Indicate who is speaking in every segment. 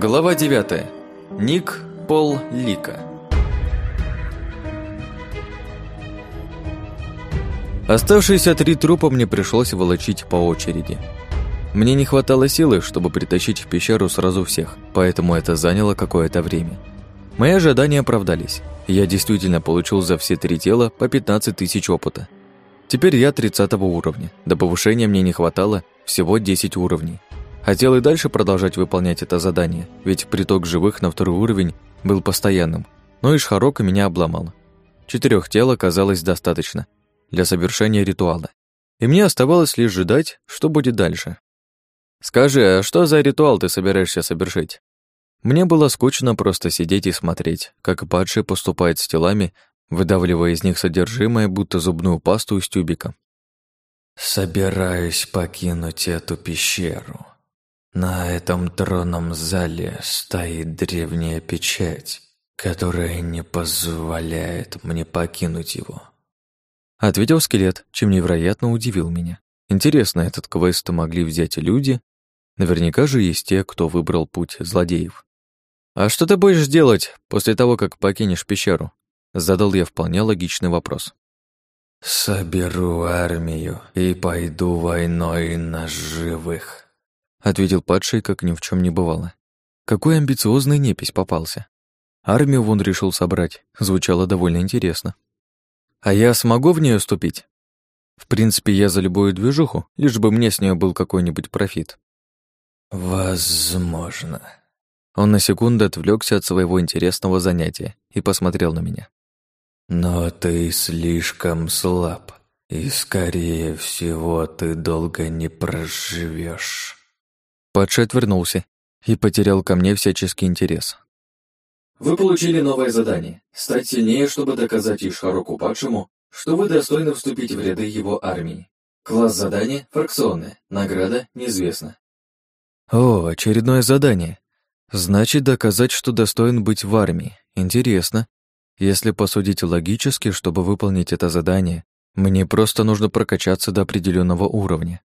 Speaker 1: Глава 9. Ник Пол Лика. Оставшиеся три трупа мне пришлось волочить по очереди. Мне не хватало силы, чтобы притащить в пещеру сразу всех, поэтому это заняло какое-то время. Мои ожидания оправдались. Я действительно получил за все три тела по 15 тысяч опыта. Теперь я 30 уровня. До повышения мне не хватало всего 10 уровней. Хотел и дальше продолжать выполнять это задание, ведь приток живых на второй уровень был постоянным, но и Шхарока меня обломал. Четырех тел оказалось достаточно для совершения ритуала, и мне оставалось лишь ждать, что будет дальше. «Скажи, а что за ритуал ты собираешься совершить?» Мне было скучно просто сидеть и смотреть, как падший поступает с телами, выдавливая из них содержимое, будто зубную пасту из тюбика.
Speaker 2: «Собираюсь покинуть эту пещеру», на этом тронном зале стоит древняя печать, которая не позволяет мне покинуть его.
Speaker 1: Ответил скелет, чем невероятно удивил меня. Интересно, этот квест могли взять люди? Наверняка же есть те, кто выбрал путь злодеев. «А что ты будешь делать после того, как покинешь пещеру?» Задал я вполне логичный вопрос.
Speaker 2: «Соберу армию и пойду войной на живых»,
Speaker 1: ответил падший, как ни в чем не бывало. Какой амбициозный непись попался. Армию вон решил собрать, звучало довольно интересно. А я смогу в нее вступить? В принципе, я за любую движуху, лишь бы мне с нее был какой-нибудь профит.
Speaker 2: Возможно.
Speaker 1: Он на секунду отвлекся от своего интересного занятия и посмотрел на меня.
Speaker 2: Но ты слишком слаб, и, скорее всего, ты долго не проживешь.
Speaker 1: Падший отвернулся и потерял ко мне всяческий интерес.
Speaker 3: Вы получили новое задание — стать сильнее, чтобы доказать Ишхароку Падшему, что вы достойны вступить в ряды его армии. Класс задания — фракционное, награда — неизвестна.
Speaker 1: О, очередное задание. Значит, доказать, что достоин быть в армии. Интересно. Если посудить логически, чтобы выполнить это задание, мне просто нужно прокачаться до определенного уровня.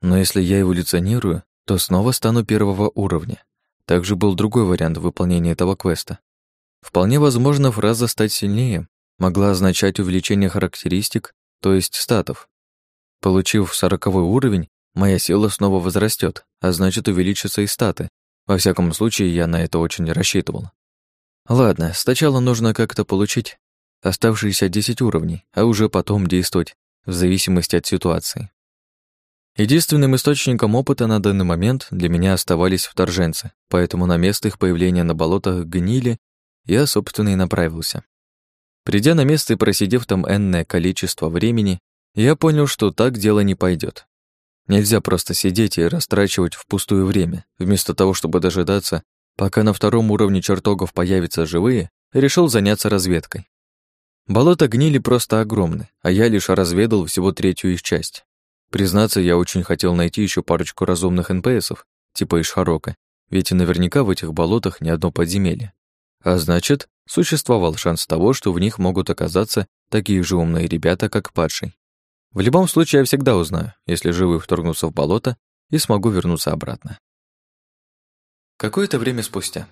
Speaker 1: Но если я эволюционирую, то снова стану первого уровня. Также был другой вариант выполнения этого квеста. Вполне возможно, фраза «стать сильнее» могла означать увеличение характеристик, то есть статов. Получив сороковой уровень, моя сила снова возрастет, а значит увеличатся и статы. Во всяком случае, я на это очень рассчитывал. Ладно, сначала нужно как-то получить оставшиеся 10 уровней, а уже потом действовать в зависимости от ситуации. Единственным источником опыта на данный момент для меня оставались вторженцы, поэтому на место их появления на болотах гнили я, собственно, и направился. Придя на место и просидев там энное количество времени, я понял, что так дело не пойдет. Нельзя просто сидеть и растрачивать впустую время. Вместо того, чтобы дожидаться, пока на втором уровне чертогов появятся живые, решил заняться разведкой. Болота гнили просто огромны, а я лишь разведал всего третью их часть. Признаться, я очень хотел найти еще парочку разумных НПСов, типа Ишхарока, ведь наверняка в этих болотах ни одно подземелье. А значит, существовал шанс того, что в них могут оказаться такие же умные ребята, как Падший. В любом случае, я всегда узнаю, если живы вторгнутся в болото, и смогу вернуться обратно. Какое-то время спустя.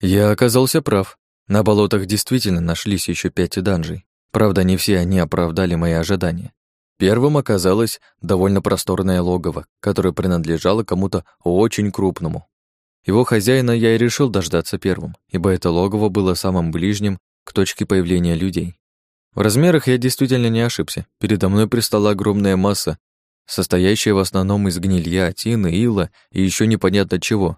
Speaker 1: Я оказался прав. На болотах действительно нашлись еще пять данжей. Правда, не все они оправдали мои ожидания. Первым оказалось довольно просторное логово, которое принадлежало кому-то очень крупному. Его хозяина я и решил дождаться первым, ибо это логово было самым ближним к точке появления людей. В размерах я действительно не ошибся. Передо мной пристала огромная масса, состоящая в основном из гнилья, тины, ила и еще непонятно чего.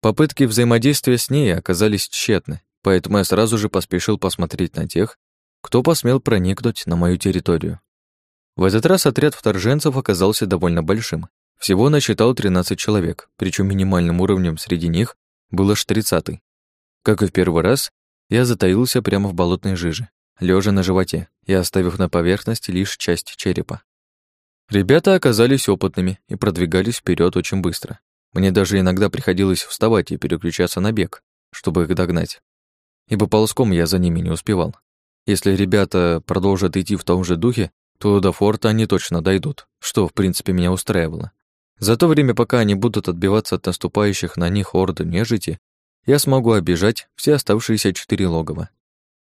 Speaker 1: Попытки взаимодействия с ней оказались тщетны, поэтому я сразу же поспешил посмотреть на тех, кто посмел проникнуть на мою территорию. В этот раз отряд вторженцев оказался довольно большим. Всего насчитал 13 человек, причем минимальным уровнем среди них был аж 30 Как и в первый раз, я затаился прямо в болотной жиже, лежа на животе и оставив на поверхности лишь часть черепа. Ребята оказались опытными и продвигались вперед очень быстро. Мне даже иногда приходилось вставать и переключаться на бег, чтобы их догнать. Ибо ползком я за ними не успевал. Если ребята продолжат идти в том же духе, то до форта они точно дойдут, что, в принципе, меня устраивало. За то время, пока они будут отбиваться от наступающих на них орды нежити, я смогу обижать все оставшиеся четыре логова.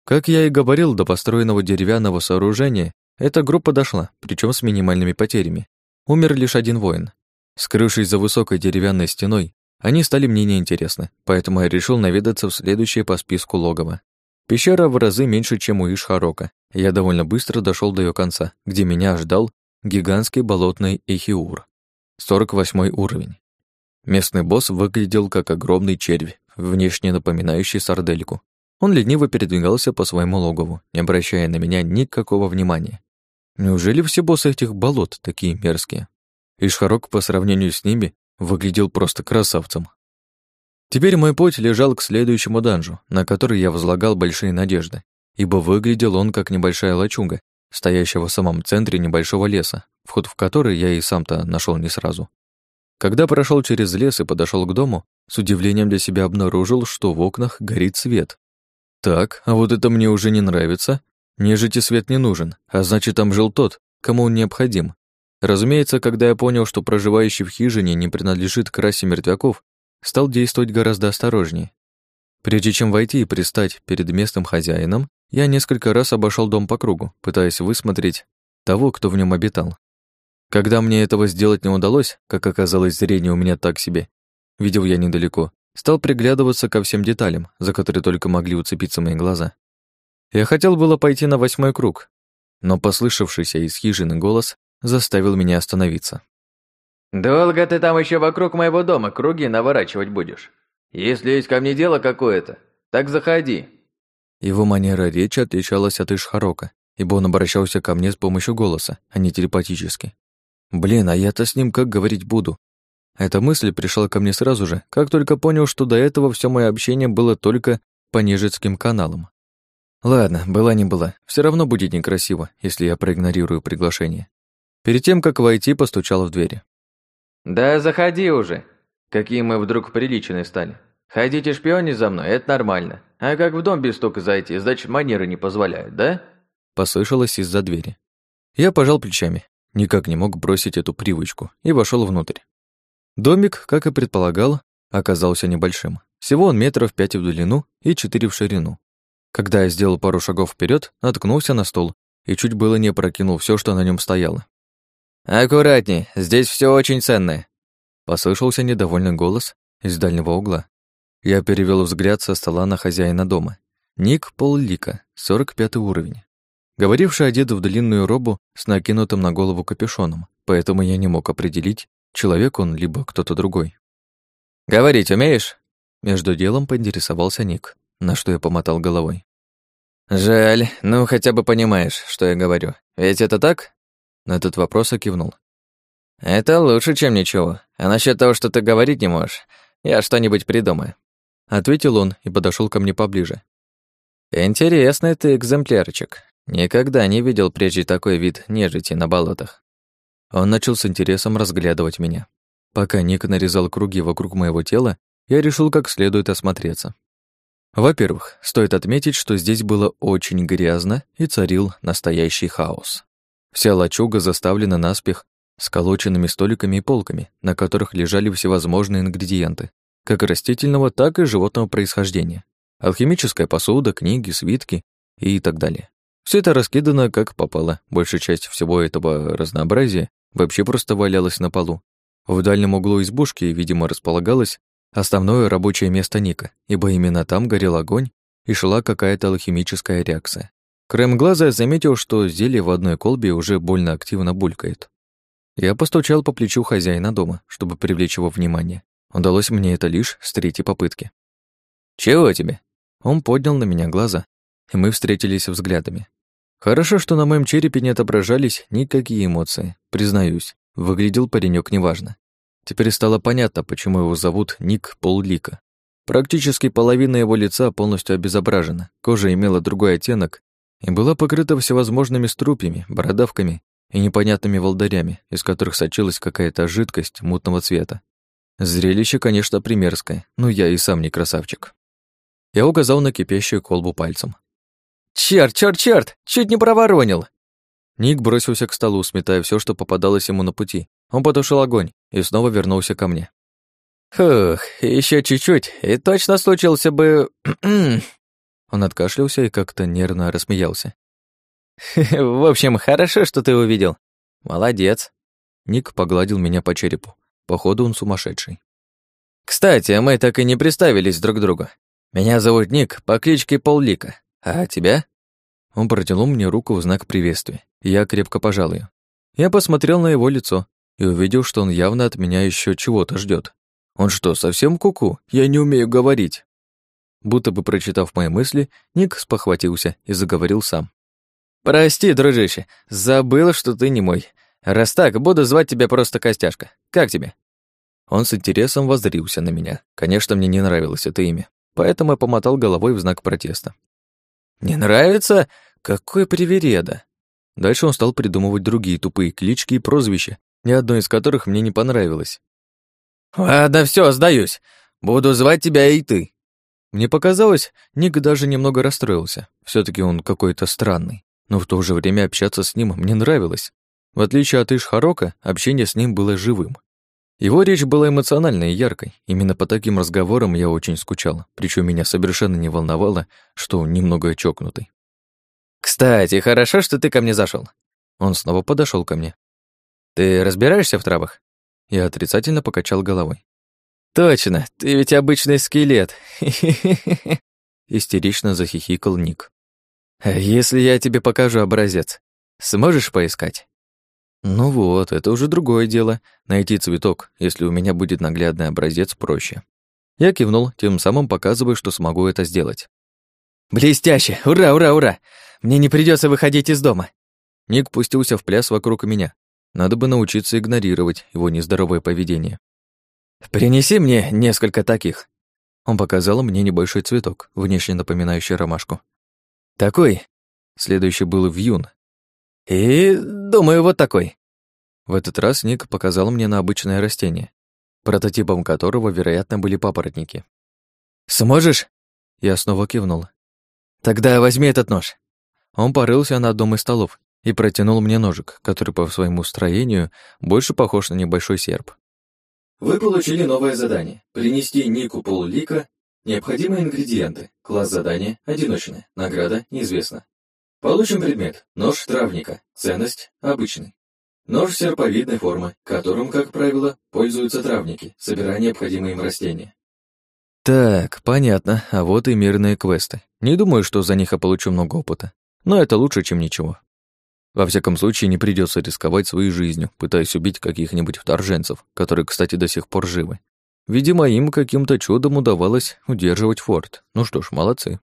Speaker 1: Как я и говорил, до построенного деревянного сооружения эта группа дошла, причем с минимальными потерями. Умер лишь один воин. Скрывшись за высокой деревянной стеной, они стали мне неинтересны, поэтому я решил наведаться в следующее по списку логово. Пещера в разы меньше, чем у Ишхарока. Я довольно быстро дошел до ее конца, где меня ждал гигантский болотный Эхиур. 48 уровень. Местный босс выглядел как огромный червь, внешне напоминающий сардельку. Он лениво передвигался по своему логову, не обращая на меня никакого внимания. Неужели все боссы этих болот такие мерзкие? Ишхарок по сравнению с ними выглядел просто красавцем. Теперь мой путь лежал к следующему данжу, на который я возлагал большие надежды, ибо выглядел он как небольшая лачуга, стоящая в самом центре небольшого леса, вход в который я и сам-то нашел не сразу. Когда прошел через лес и подошел к дому, с удивлением для себя обнаружил, что в окнах горит свет. Так, а вот это мне уже не нравится. Нежити свет не нужен, а значит, там жил тот, кому он необходим. Разумеется, когда я понял, что проживающий в хижине не принадлежит к расе мертвяков, стал действовать гораздо осторожнее. Прежде чем войти и пристать перед местным хозяином, я несколько раз обошел дом по кругу, пытаясь высмотреть того, кто в нем обитал. Когда мне этого сделать не удалось, как оказалось, зрение у меня так себе, видел я недалеко, стал приглядываться ко всем деталям, за которые только могли уцепиться мои глаза. Я хотел было пойти на восьмой круг, но послышавшийся из хижины голос заставил меня остановиться.
Speaker 4: «Долго ты там еще вокруг моего дома круги наворачивать будешь? Если есть ко мне дело какое-то, так заходи».
Speaker 1: Его манера речи отличалась от Ишхарока, ибо он обращался ко мне с помощью голоса, а не телепатически. Блин, а я-то с ним как говорить буду? Эта мысль пришла ко мне сразу же, как только понял, что до этого все мое общение было только по Нежицким каналам. Ладно, была не была. Все равно будет некрасиво, если я проигнорирую приглашение. Перед тем, как войти, постучал в двери.
Speaker 4: «Да заходи уже. Какие мы вдруг приличные стали. Ходите шпионить за мной, это нормально. А как в дом без стука зайти, значит, манеры не позволяют, да?»
Speaker 1: Послышалось из-за двери. Я пожал плечами, никак не мог бросить эту привычку, и вошел внутрь. Домик, как и предполагал, оказался небольшим. Всего он метров пять в длину и четыре в ширину. Когда я сделал пару шагов вперед, наткнулся на стол и чуть было не опрокинул все, что на нем стояло.
Speaker 4: «Аккуратней, здесь все очень ценное», —
Speaker 1: послышался недовольный голос из дальнего угла. Я перевел взгляд со стола на хозяина дома. Ник Поллика, 45 уровень. Говоривший одет в длинную робу с накинутым на голову капюшоном, поэтому я не мог определить, человек он либо кто-то другой.
Speaker 4: «Говорить умеешь?»
Speaker 1: Между делом поинтересовался Ник, на что я помотал головой.
Speaker 4: «Жаль, ну хотя бы понимаешь, что я говорю. Ведь это так?»
Speaker 1: На этот вопрос я кивнул.
Speaker 4: «Это лучше, чем ничего. А насчет того, что ты говорить не можешь, я что-нибудь придумаю».
Speaker 1: Ответил он и подошел ко мне поближе.
Speaker 4: «Интересный ты экземплярчик. Никогда не видел прежде такой вид нежити на болотах».
Speaker 1: Он начал с интересом разглядывать меня. Пока Ник нарезал круги вокруг моего тела, я решил как следует осмотреться. Во-первых, стоит отметить, что здесь было очень грязно и царил настоящий хаос. Вся лачуга заставлена наспех сколоченными столиками и полками, на которых лежали всевозможные ингредиенты, как растительного, так и животного происхождения. Алхимическая посуда, книги, свитки и так далее. Все это раскидано как попало. Большая часть всего этого разнообразия вообще просто валялась на полу. В дальнем углу избушки, видимо, располагалось основное рабочее место Ника, ибо именно там горел огонь и шла какая-то алхимическая реакция. Краем глаза я заметил, что зелье в одной колбе уже больно активно булькает. Я постучал по плечу хозяина дома, чтобы привлечь его внимание. Удалось мне это лишь с третьей попытки.
Speaker 4: «Чего тебе?»
Speaker 1: Он поднял на меня глаза, и мы встретились взглядами. Хорошо, что на моем черепе не отображались никакие эмоции, признаюсь. Выглядел паренек неважно. Теперь стало понятно, почему его зовут Ник Поллика. Практически половина его лица полностью обезображена, кожа имела другой оттенок и была покрыта всевозможными струпьями, бородавками и непонятными волдырями, из которых сочилась какая-то жидкость мутного цвета. Зрелище, конечно, примерское, но я и сам не красавчик. Я указал на кипящую колбу пальцем.
Speaker 4: «Чёрт, чёрт, чёрт! Чуть не проворонил!»
Speaker 1: Ник бросился к столу, сметая все, что попадалось ему на пути. Он потушил огонь и снова вернулся ко мне. Фух, еще чуть-чуть, и точно случился бы... Он откашлялся и как-то нервно рассмеялся. «В общем, хорошо, что ты увидел. Молодец». Ник погладил меня по черепу. Походу, он сумасшедший. «Кстати, мы так и не представились друг другу. Меня зовут Ник по кличке Поллика. А тебя?» Он протянул мне руку в знак приветствия. Я крепко пожал ее. Я посмотрел на его лицо и увидел, что он явно от меня еще чего-то ждет. Он что, совсем куку? -ку? Я не умею говорить. Будто бы прочитав мои мысли, Ник спохватился и заговорил сам. «Прости, дружище, забыл, что ты не мой. Раз так, буду звать тебя просто Костяшка. Как тебе?» Он с интересом воззрился на меня. Конечно, мне не нравилось это имя, поэтому я помотал головой в знак протеста. «Не нравится? Какой привереда!» Дальше он стал придумывать другие тупые клички и прозвища, ни одно из которых мне не понравилось. «Ладно, все, сдаюсь. Буду звать тебя и ты». Мне показалось, Ник даже немного расстроился. все таки он какой-то странный. Но в то же время общаться с ним мне нравилось. В отличие от Ишхарока, общение с ним было живым. Его речь была эмоциональной и яркой. Именно по таким разговорам я очень скучал, причем меня совершенно не волновало, что он немного чокнутый. «Кстати, хорошо, что ты ко мне зашел. Он снова подошел ко мне. «Ты разбираешься в травах?» Я отрицательно покачал головой. «Точно, ты ведь обычный скелет!» Истерично захихикал Ник. «А если я тебе покажу образец, сможешь поискать?» Ну вот, это уже другое дело. Найти цветок, если у меня будет наглядный образец, проще. Я кивнул, тем самым показывая, что смогу это сделать. «Блестяще! Ура, ура, ура! Мне не придется выходить из дома!» Ник пустился в пляс вокруг меня. Надо бы научиться игнорировать его нездоровое поведение. «Принеси мне несколько таких». Он показал мне небольшой цветок, внешне напоминающий ромашку. «Такой?» Следующий был вьюн, и, думаю, вот такой. В этот раз Ник показал мне на обычное растение, прототипом которого, вероятно, были папоротники. «Сможешь?» Я снова кивнул. «Тогда возьми этот нож». Он порылся на одном из столов и протянул мне ножик, который по своему строению больше похож на небольшой серп.
Speaker 3: Вы получили новое задание. Принести Нику полулика необходимые ингредиенты. Класс задания одиночное. Награда неизвестна. Получим предмет. Нож травника. Ценность обычный. Нож серповидной формы, которым, как правило, пользуются травники, собирая необходимые им растения.
Speaker 1: Так, понятно. А вот и мирные квесты. Не думаю, что за них я получу много опыта. Но это лучше, чем ничего. Во всяком случае, не придется рисковать своей жизнью, пытаясь убить каких-нибудь вторженцев, которые, кстати, до сих пор живы. Видимо, им каким-то чудом удавалось удерживать форт. Ну что ж, молодцы.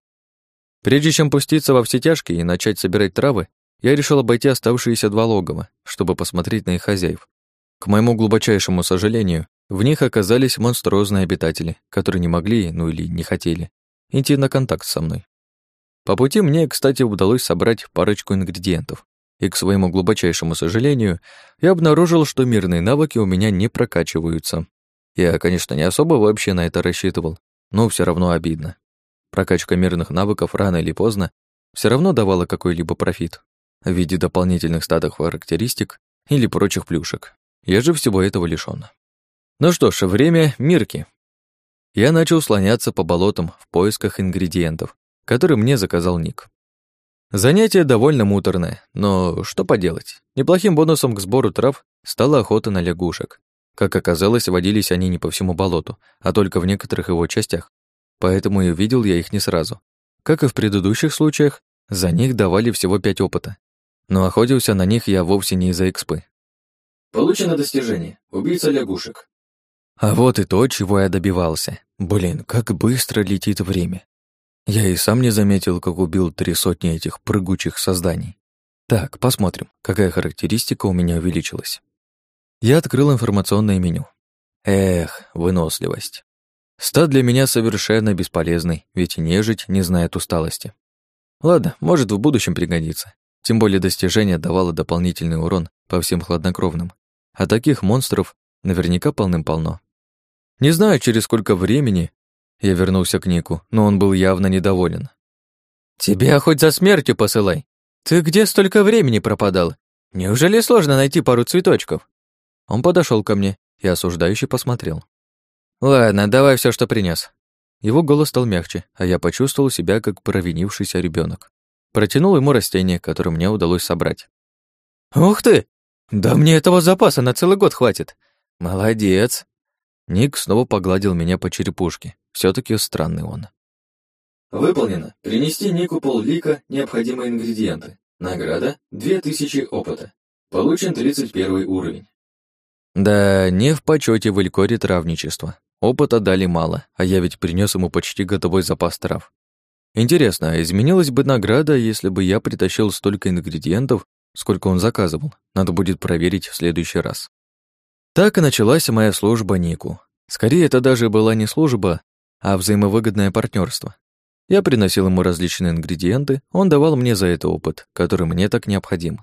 Speaker 1: Прежде чем пуститься во все тяжкие и начать собирать травы, я решил обойти оставшиеся два логова, чтобы посмотреть на их хозяев. К моему глубочайшему сожалению, в них оказались монструозные обитатели, которые не могли, ну или не хотели, идти на контакт со мной. По пути мне, кстати, удалось собрать парочку ингредиентов, и к своему глубочайшему сожалению, я обнаружил, что мирные навыки у меня не прокачиваются. Я, конечно, не особо вообще на это рассчитывал, но все равно обидно. Прокачка мирных навыков рано или поздно все равно давала какой-либо профит в виде дополнительных статок характеристик или прочих плюшек. Я же всего этого лишён. Ну что ж, время мирки. Я начал слоняться по болотам в поисках ингредиентов, которые мне заказал Ник. Занятие довольно муторное, но что поделать. Неплохим бонусом к сбору трав стала охота на лягушек. Как оказалось, водились они не по всему болоту, а только в некоторых его частях, поэтому и увидел я их не сразу. Как и в предыдущих случаях, за них давали всего пять опыта. Но охотился на них я вовсе не из-за экспы.
Speaker 3: Получено достижение. Убийца лягушек.
Speaker 1: А вот и то, чего я добивался. Блин, как быстро летит время. Я и сам не заметил, как убил три сотни этих прыгучих созданий. Так, посмотрим, какая характеристика у меня увеличилась. Я открыл информационное меню. Эх, выносливость. Стат для меня совершенно бесполезный, ведь нежить не знает усталости. Ладно, может, в будущем пригодится. Тем более достижение давало дополнительный урон по всем хладнокровным. А таких монстров наверняка полным-полно. Не знаю, через сколько времени я вернулся к Нику, но он был явно недоволен. «Тебя хоть за смертью посылай. Ты где столько времени пропадал? Неужели сложно найти пару цветочков?» Он подошел ко мне и осуждающе посмотрел. «Ладно, давай все, что принес. Его голос стал мягче, а я почувствовал себя как провинившийся ребенок. Протянул ему растение, которое мне удалось собрать. «Ух ты! Да мне этого запаса на целый год хватит! Молодец!» Ник снова погладил меня по черепушке. все таки странный он.
Speaker 3: Выполнено. Принести Нику поллика необходимые ингредиенты. Награда — 2000 опыта. Получен 31 уровень.
Speaker 1: Да, не в почете в Илькоре травничество. Опыта дали мало, а я ведь принес ему почти готовой запас трав. Интересно, а изменилась бы награда, если бы я притащил столько ингредиентов, сколько он заказывал? Надо будет проверить в следующий раз. Так и началась моя служба Нику. Скорее, это даже была не служба, а взаимовыгодное партнерство. Я приносил ему различные ингредиенты, он давал мне за это опыт, который мне так необходим.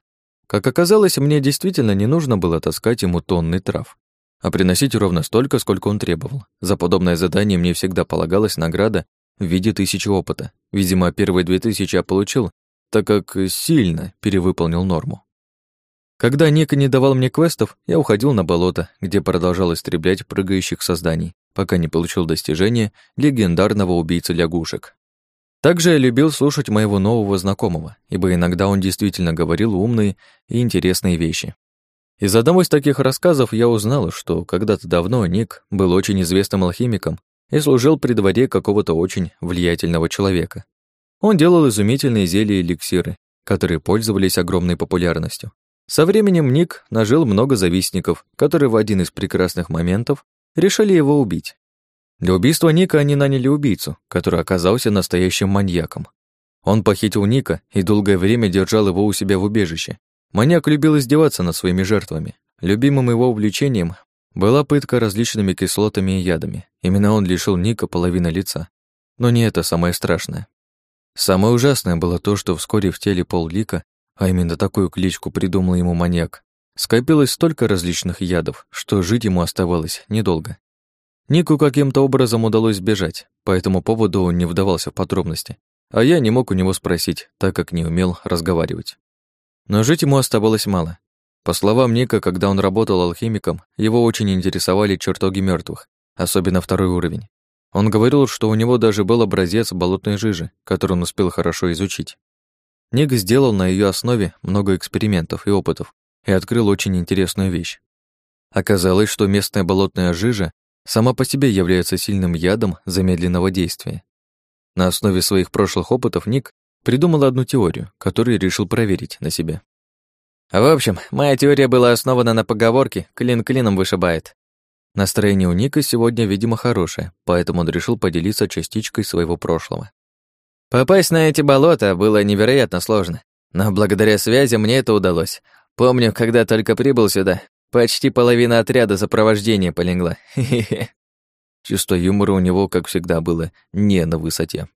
Speaker 1: Как оказалось, мне действительно не нужно было таскать ему тонны трав а приносить ровно столько, сколько он требовал. За подобное задание мне всегда полагалась награда в виде тысячи опыта. Видимо, первые две тысячи я получил, так как сильно перевыполнил норму. Когда Ника не давал мне квестов, я уходил на болото, где продолжал истреблять прыгающих созданий, пока не получил достижение легендарного убийцы лягушек. Также я любил слушать моего нового знакомого, ибо иногда он действительно говорил умные и интересные вещи. Из одного из таких рассказов я узнал, что когда-то давно Ник был очень известным алхимиком и служил при дворе какого-то очень влиятельного человека. Он делал изумительные зелья и эликсиры, которые пользовались огромной популярностью. Со временем Ник нажил много завистников, которые в один из прекрасных моментов решили его убить. Для убийства Ника они наняли убийцу, который оказался настоящим маньяком. Он похитил Ника и долгое время держал его у себя в убежище, Маньяк любил издеваться над своими жертвами. Любимым его увлечением была пытка различными кислотами и ядами. Именно он лишил Ника половины лица. Но не это самое страшное. Самое ужасное было то, что вскоре в теле Пол Лика, а именно такую кличку придумал ему маньяк, скопилось столько различных ядов, что жить ему оставалось недолго. Нику каким-то образом удалось сбежать, по этому поводу он не вдавался в подробности, а я не мог у него спросить, так как не умел разговаривать. Но жить ему оставалось мало. По словам Ника, когда он работал алхимиком, его очень интересовали чертоги мертвых, особенно второй уровень. Он говорил, что у него даже был образец болотной жижи, который он успел хорошо изучить. Ник сделал на ее основе много экспериментов и опытов и открыл очень интересную вещь. Оказалось, что местная болотная жижа сама по себе является сильным ядом замедленного действия. На основе своих прошлых опытов Ник придумал одну теорию, которую решил проверить на себе. В общем, моя теория была основана на поговорке «клин клином вышибает». Настроение у Ника сегодня, видимо, хорошее, поэтому он решил поделиться частичкой своего прошлого. Попасть на эти болота было невероятно сложно, но благодаря связи мне это удалось. Помню, когда только прибыл сюда, почти половина отряда сопровождения полегла. Чувство юмора у него, как всегда, было не на высоте.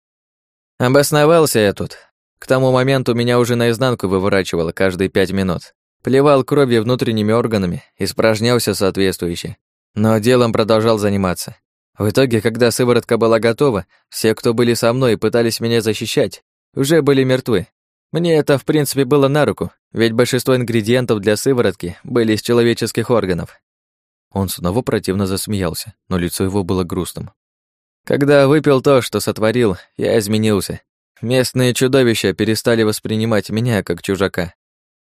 Speaker 1: Обосновался я тут. К тому моменту меня уже наизнанку выворачивало каждые пять минут. Плевал кровью внутренними органами, испражнялся соответствующе. Но делом продолжал заниматься. В итоге, когда сыворотка была готова, все, кто были со мной и пытались меня защищать, уже были мертвы. Мне это, в принципе, было на руку, ведь большинство ингредиентов для сыворотки были из человеческих органов. Он снова противно засмеялся, но лицо его было грустным. Когда выпил то, что сотворил, я изменился. Местные чудовища перестали воспринимать меня как чужака.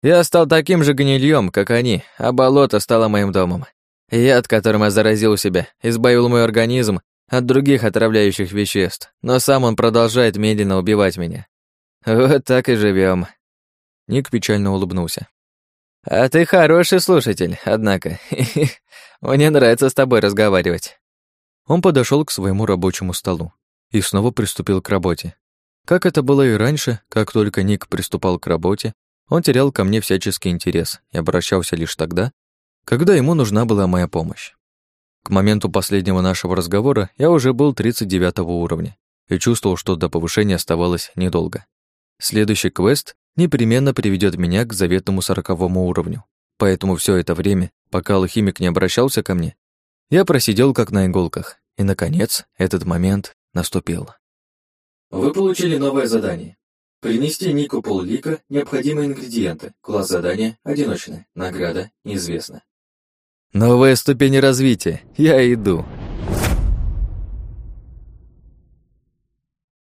Speaker 1: Я стал таким же гнильем, как они, а болото стало моим домом. Яд, которым я заразил себя, избавил мой организм от других отравляющих веществ, но сам он продолжает медленно убивать меня. Вот так и живем. Ник печально улыбнулся. «А ты хороший слушатель, однако. Мне нравится с тобой разговаривать». Он подошел к своему рабочему столу и снова приступил к работе. Как это было и раньше, как только Ник приступал к работе, он терял ко мне всяческий интерес и обращался лишь тогда, когда ему нужна была моя помощь. К моменту последнего нашего разговора я уже был 39 уровня и чувствовал, что до повышения оставалось недолго. Следующий квест непременно приведет меня к заветному сороковому уровню. Поэтому все это время, пока алхимик не обращался ко мне, я просидел как на иголках, и, наконец, этот момент наступил.
Speaker 3: Вы получили новое задание. Принести Нику Поллика необходимые ингредиенты. Класс задания одиночный. Награда неизвестна.
Speaker 1: Новая ступень развития. Я иду.